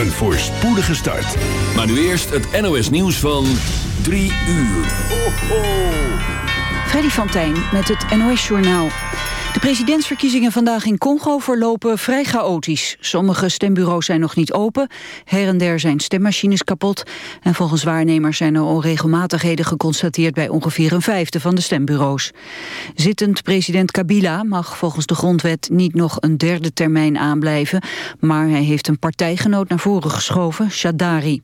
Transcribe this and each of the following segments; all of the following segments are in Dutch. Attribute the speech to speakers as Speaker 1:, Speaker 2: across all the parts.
Speaker 1: een voorspoedige start.
Speaker 2: Maar nu eerst het NOS nieuws van 3 uur. Ho, ho.
Speaker 3: Freddy van Tijn met het NOS Journaal. De presidentsverkiezingen vandaag in Congo verlopen vrij chaotisch. Sommige stembureaus zijn nog niet open, her en der zijn stemmachines kapot... en volgens waarnemers zijn er onregelmatigheden geconstateerd... bij ongeveer een vijfde van de stembureaus. Zittend president Kabila mag volgens de grondwet niet nog een derde termijn aanblijven... maar hij heeft een partijgenoot naar voren geschoven, Shadari.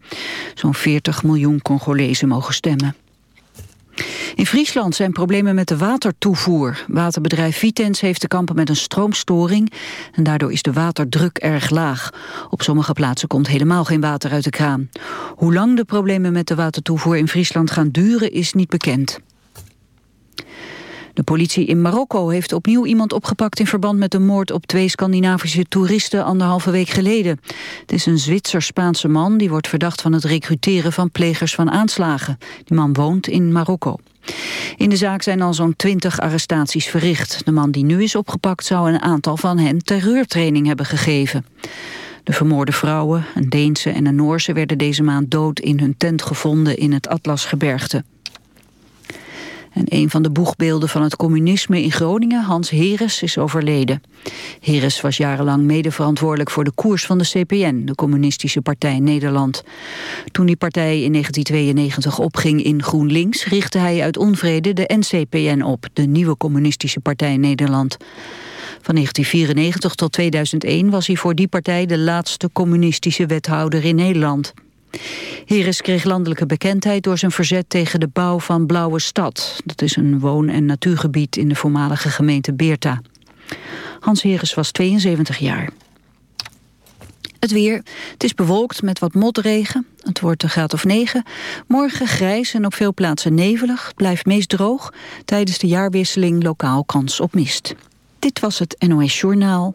Speaker 3: Zo'n 40 miljoen Congolezen mogen stemmen. In Friesland zijn problemen met de watertoevoer. Waterbedrijf Vitens heeft te kampen met een stroomstoring... en daardoor is de waterdruk erg laag. Op sommige plaatsen komt helemaal geen water uit de kraan. Hoe lang de problemen met de watertoevoer in Friesland gaan duren is niet bekend. De politie in Marokko heeft opnieuw iemand opgepakt in verband met de moord op twee Scandinavische toeristen anderhalve week geleden. Het is een Zwitser-Spaanse man die wordt verdacht van het recruteren van plegers van aanslagen. Die man woont in Marokko. In de zaak zijn al zo'n twintig arrestaties verricht. De man die nu is opgepakt zou een aantal van hen terreurtraining hebben gegeven. De vermoorde vrouwen, een Deense en een Noorse, werden deze maand dood in hun tent gevonden in het Atlasgebergte. En een van de boegbeelden van het communisme in Groningen, Hans Heres, is overleden. Heres was jarenlang medeverantwoordelijk voor de koers van de CPN, de Communistische Partij Nederland. Toen die partij in 1992 opging in GroenLinks, richtte hij uit onvrede de NCPN op, de nieuwe Communistische Partij Nederland. Van 1994 tot 2001 was hij voor die partij de laatste communistische wethouder in Nederland. Heres kreeg landelijke bekendheid door zijn verzet tegen de bouw van Blauwe Stad. Dat is een woon- en natuurgebied in de voormalige gemeente Beerta. Hans Heres was 72 jaar. Het weer. Het is bewolkt met wat motregen. Het wordt een graad of 9. Morgen grijs en op veel plaatsen nevelig. Het blijft meest droog. Tijdens de jaarwisseling lokaal kans op mist. Dit was het NOS Journaal.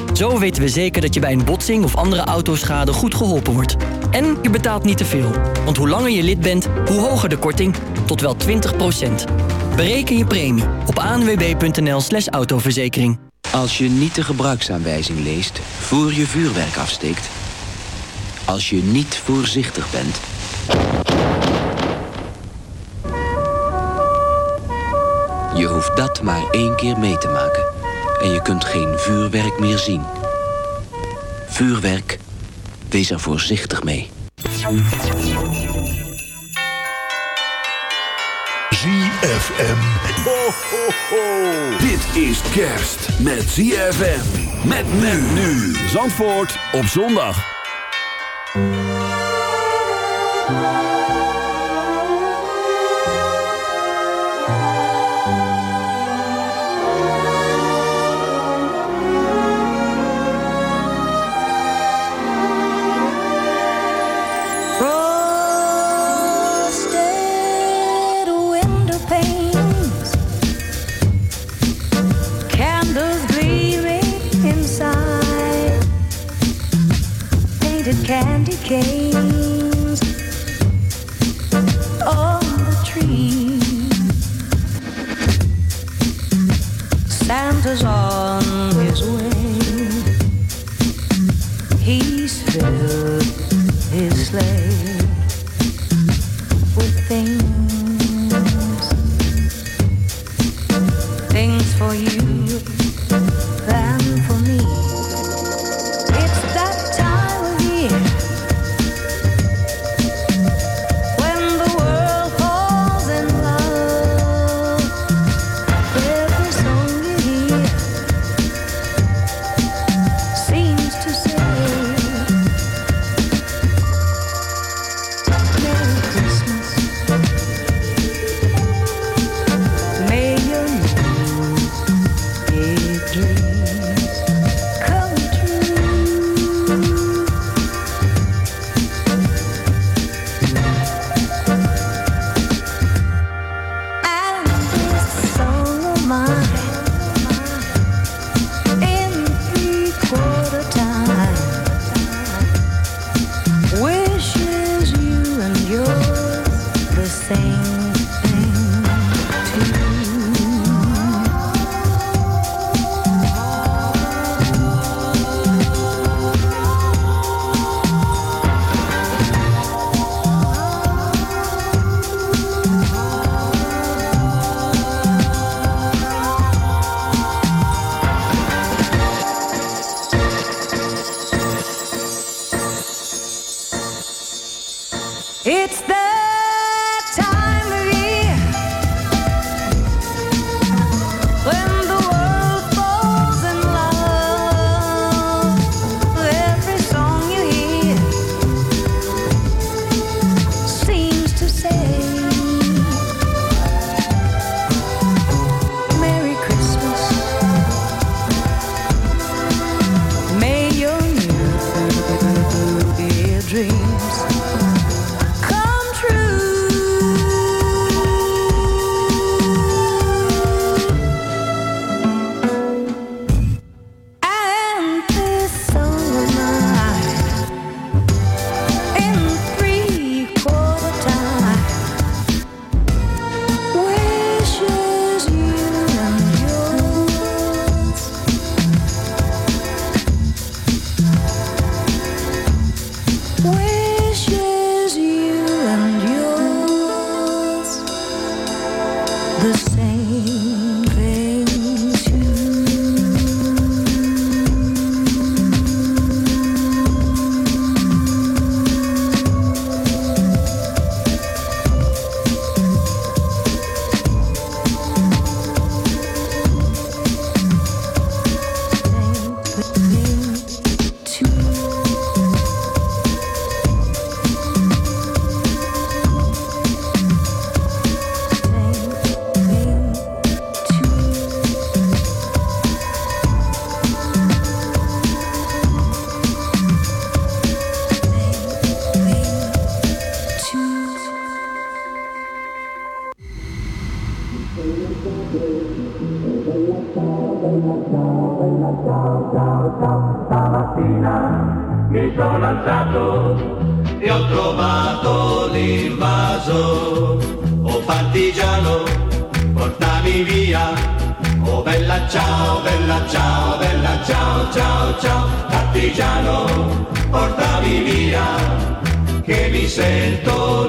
Speaker 4: Zo weten we zeker dat je bij een botsing of andere autoschade goed geholpen wordt. En je betaalt niet te veel. Want hoe langer je lid bent, hoe hoger de korting. Tot wel 20% Bereken je premie op anwb.nl slash autoverzekering.
Speaker 5: Als je niet de gebruiksaanwijzing leest voor je vuurwerk afsteekt... als je niet voorzichtig bent... Je hoeft dat maar één keer mee te maken. En je kunt geen vuurwerk meer zien. Vuurwerk, wees er voorzichtig mee.
Speaker 1: ZFM. Ho, ho, ho. Dit is kerst met ZFM. Met men nu. Zandvoort op zondag.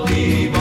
Speaker 6: be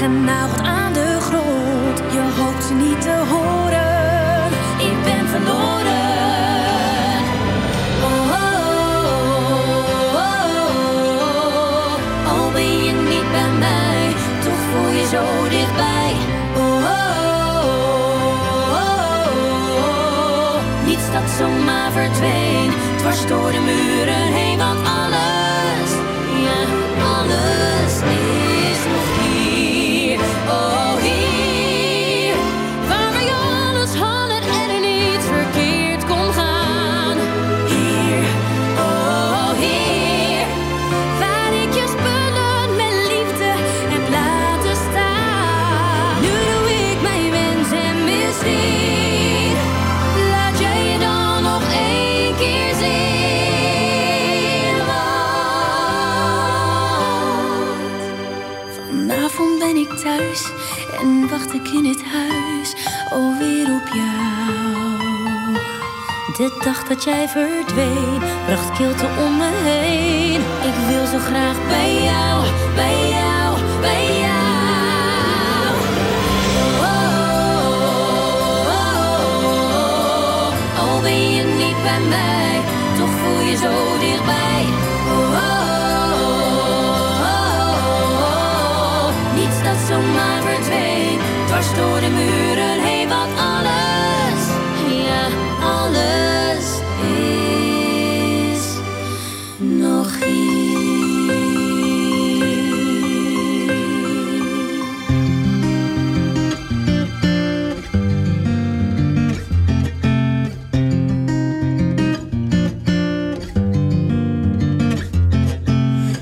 Speaker 6: genauwd aan de grond. Je hoopt niet te horen. Ik ben verloren. Oh, oh, oh, oh, Al ben je niet bij mij, toch voel je zo dichtbij. Oh, oh, oh Niets dat zomaar verdween, dwars door de muren heen. ik in het huis alweer op jou. De dag dat jij verdween, bracht kilte om me heen. Ik wil zo graag bij jou, bij jou, bij jou. Oh, oh, oh, oh, oh. Al ben je niet bij mij, toch voel je zo dichtbij. Oh, oh niets dat zomaar verdween dwars door de muren heen, wat alles, ja, alles is nog hier.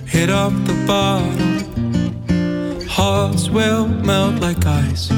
Speaker 7: Hit up the bar, hearts will melt like ice.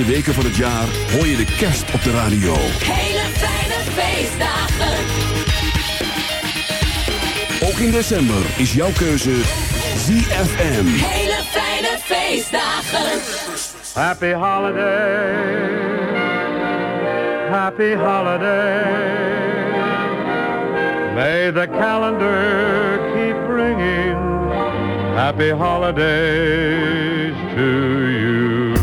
Speaker 1: laatste weken van het jaar hoor je de kerst op de radio.
Speaker 8: Hele fijne feestdagen.
Speaker 1: Ook in december is jouw keuze ZFM.
Speaker 8: Hele fijne feestdagen.
Speaker 9: Happy holiday. Happy holiday. May the calendar keep bringing happy holidays to you.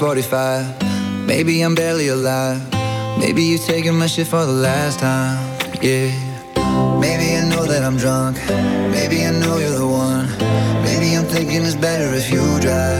Speaker 10: 45.
Speaker 11: Maybe I'm barely alive. Maybe you're taking my shit for the last time. Yeah. Maybe I know that I'm drunk. Maybe I know you're the one. Maybe I'm thinking it's better if you drive.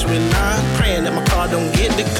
Speaker 12: cash. We're not praying that my car don't get
Speaker 8: declared.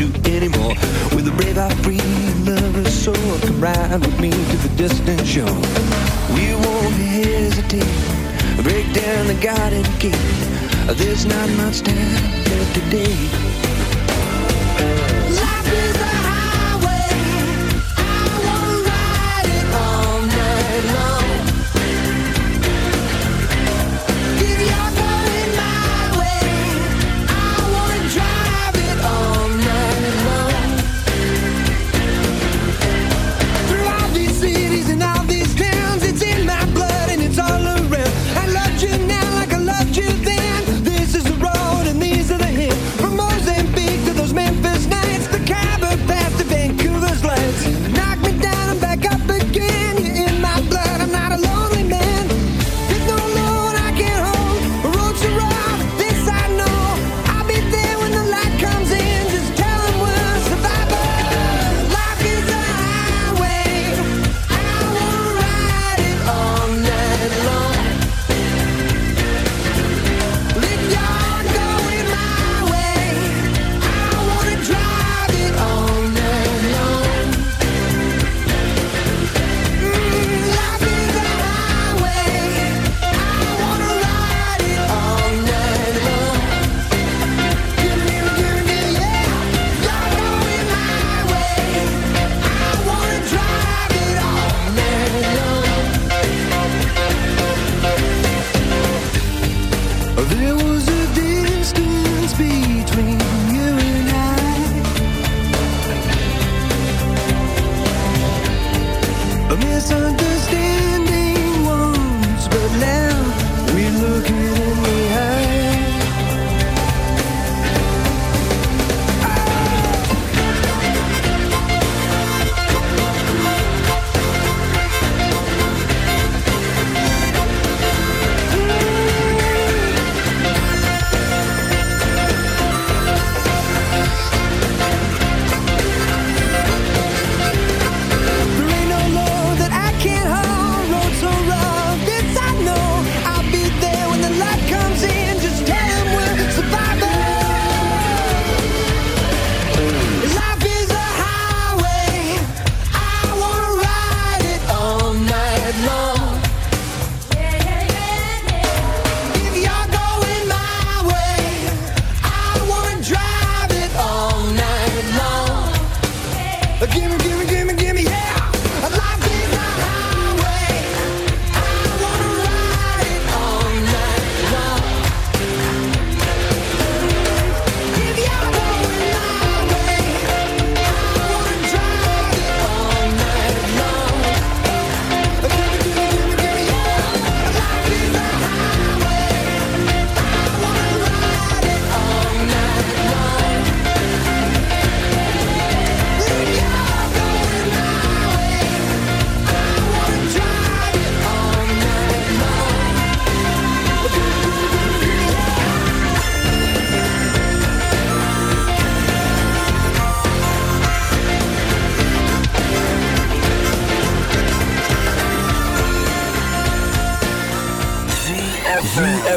Speaker 8: you
Speaker 13: anymore. With a brave, I free lover's soul, come ride with me to the distant shore. We won't hesitate, break down the garden gate. There's not much time left today.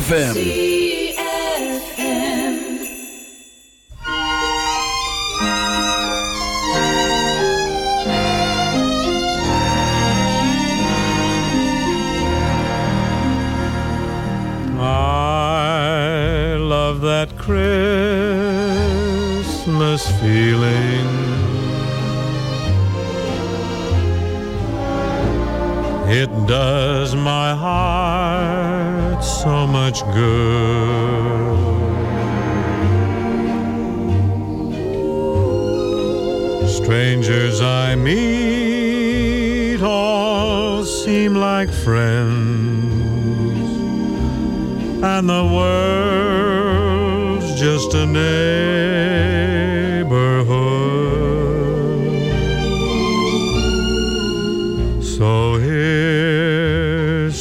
Speaker 2: ZFM.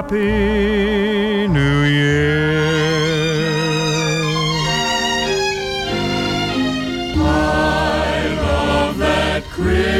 Speaker 9: Happy New Year. I love that Christmas.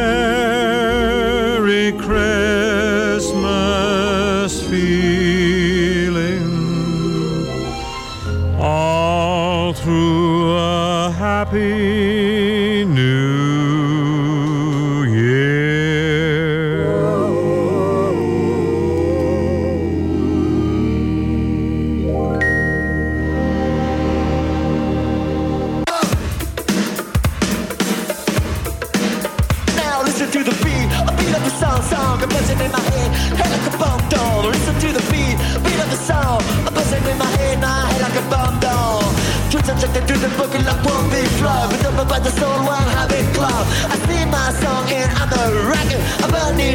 Speaker 9: happy.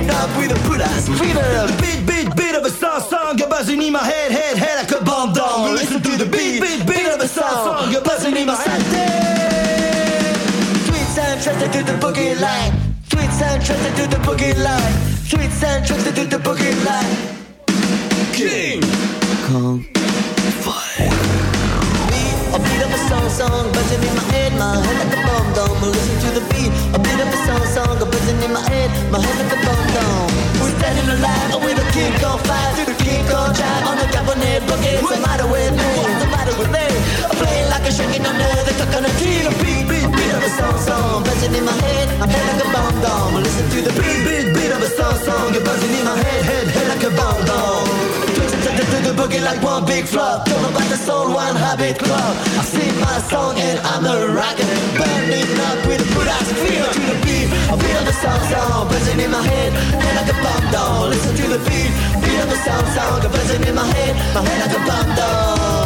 Speaker 10: I'm up with a Buddha's fever. Beat, beat, beat of a song, song, a buzzing in my head, head, head like a bomb doll. Listen to the beat, beat, beat of a song, song, a buzzing in my head. Sweet sound trusted to the boogie line. Sweet sound trusted to the boogie line. Sweet sound trusted to the boogie line. King Kong a a song, buzzing in my head, my head like a bomb dome. Listen to the beat, a beat of a song, song, a buzzing in my head, my head like a bomb dome. We're standing alive with a king on fire, through the king on drive on the cabinet boogie. What's the matter with me? What's the matter with me? I'm playing like a shaking under the coconut tree. The beat, beat, beat of a song, song, buzzing in my head, my head like a bomb dome. Listen to the beat, beat, beat of a song, song, you're buzzing in my head, head, head like a bomb dome. To the boogie like one big flop. Don't know about the soul, one habit club. I sing my song and I'm a rocker. Burning up with a good ass feel. To the beat I feel the sound sound buzzing in my head. Head like a bomb down Listen to the beat. Of the sound sound buzzing in my head. My head like a bomb down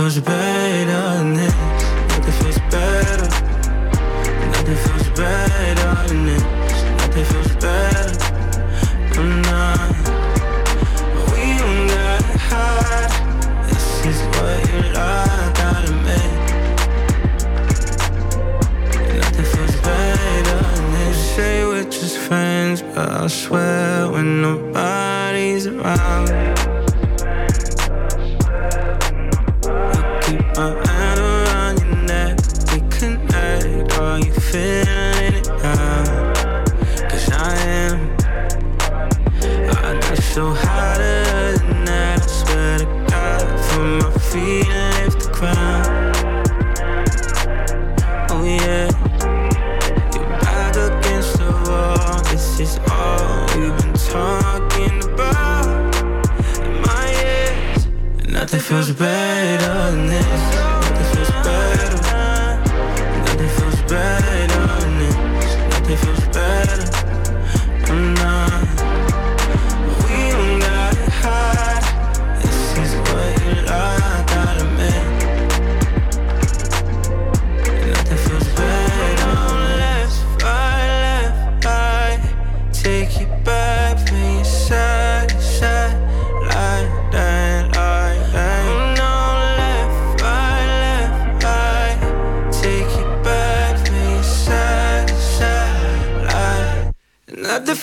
Speaker 14: Cause you're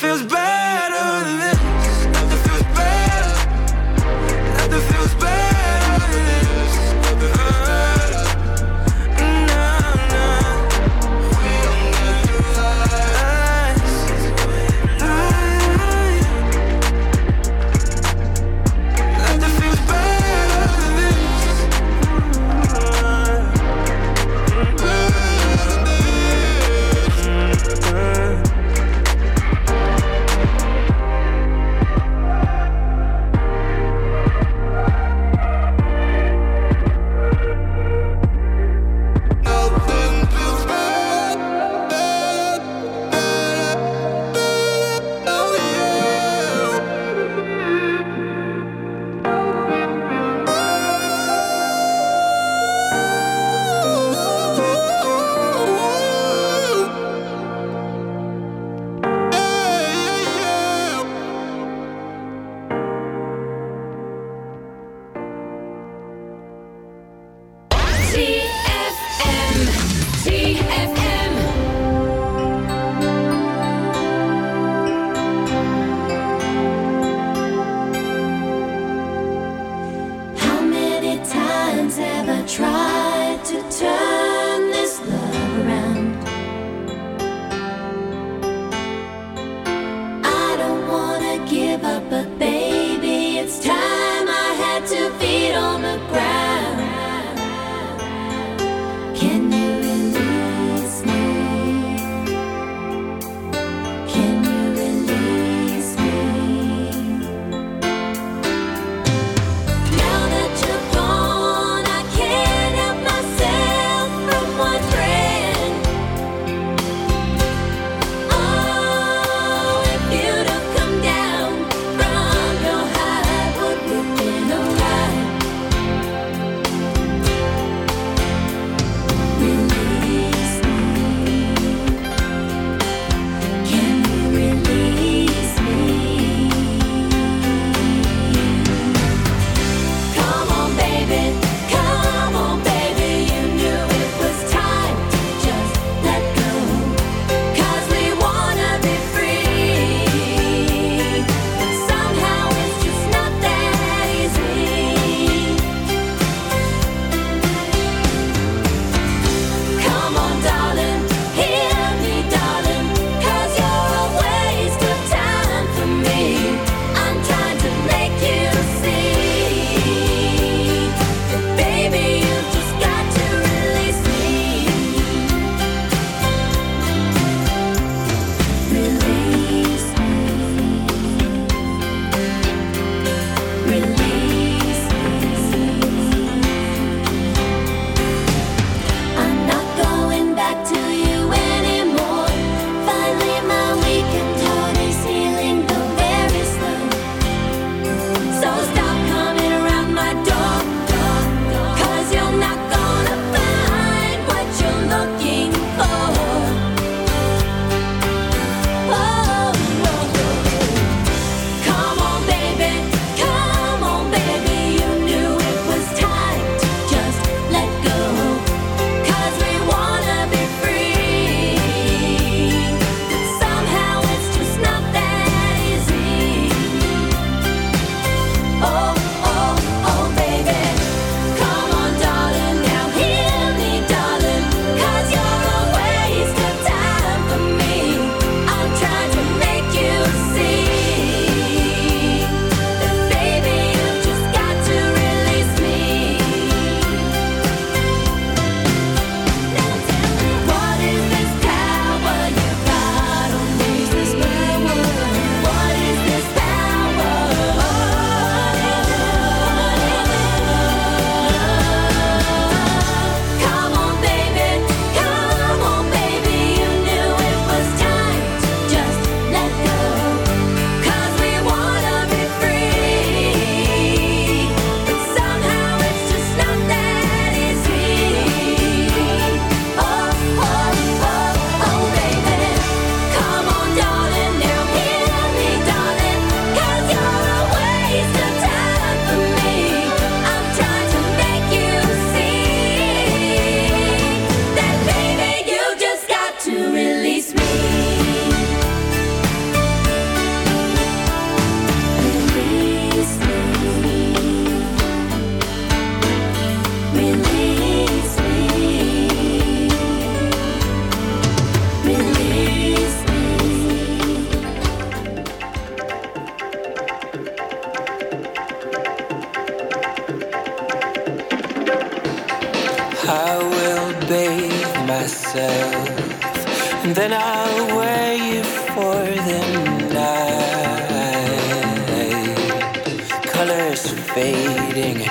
Speaker 14: feels better.
Speaker 15: I will bathe myself, and then I'll wear you for the night. Colors fading.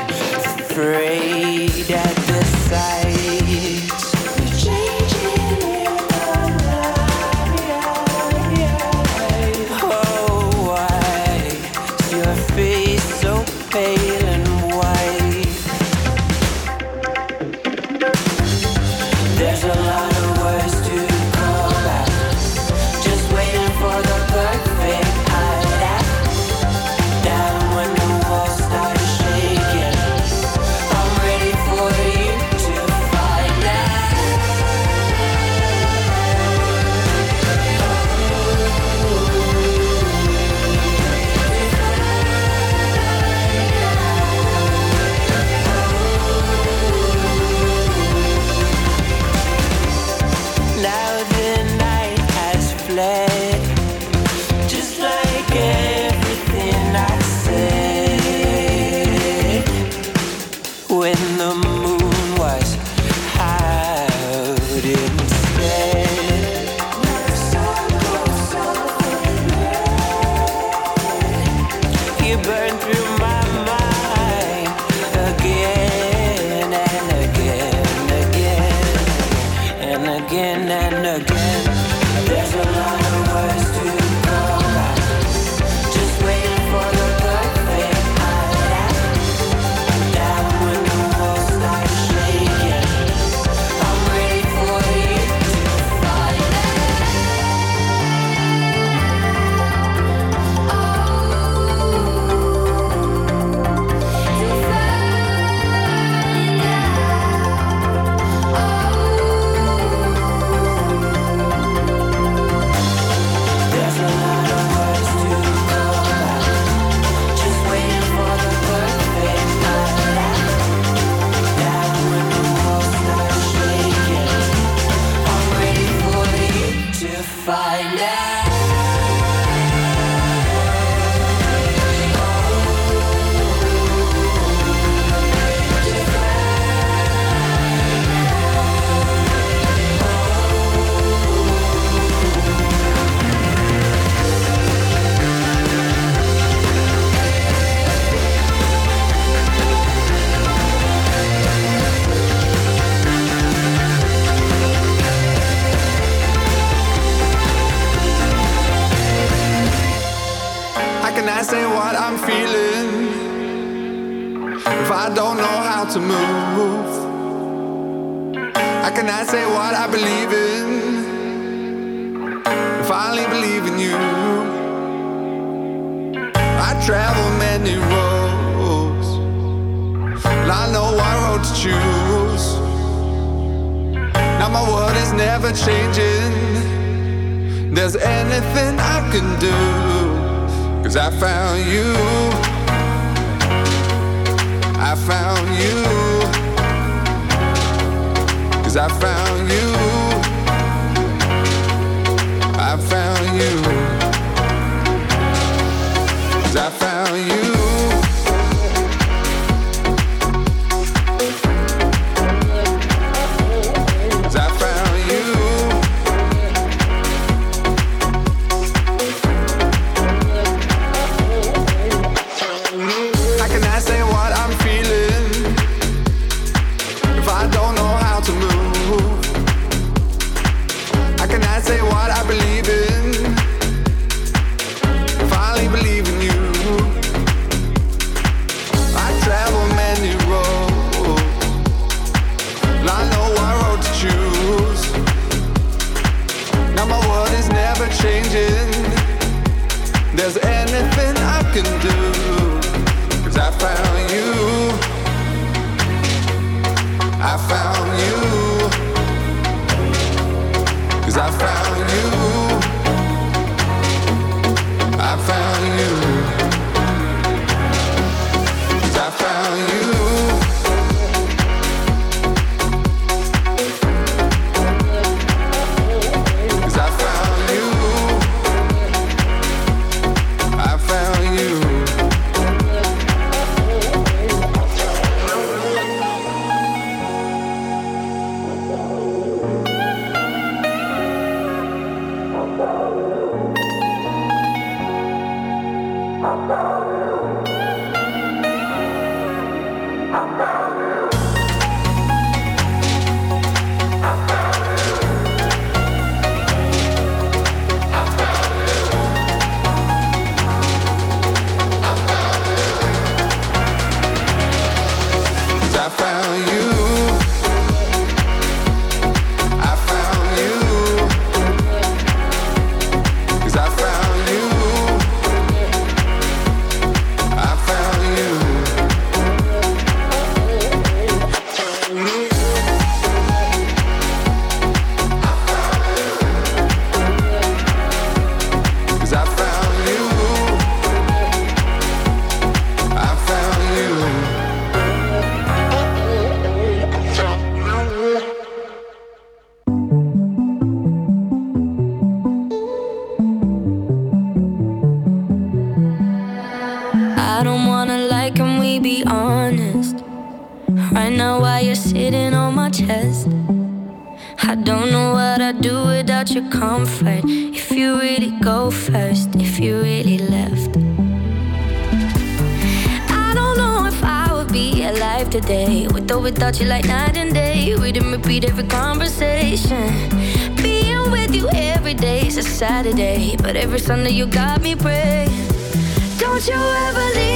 Speaker 8: without you like night and day. We didn't repeat every conversation. Being with you every day is a Saturday, but every Sunday you got me praying. Don't you ever leave.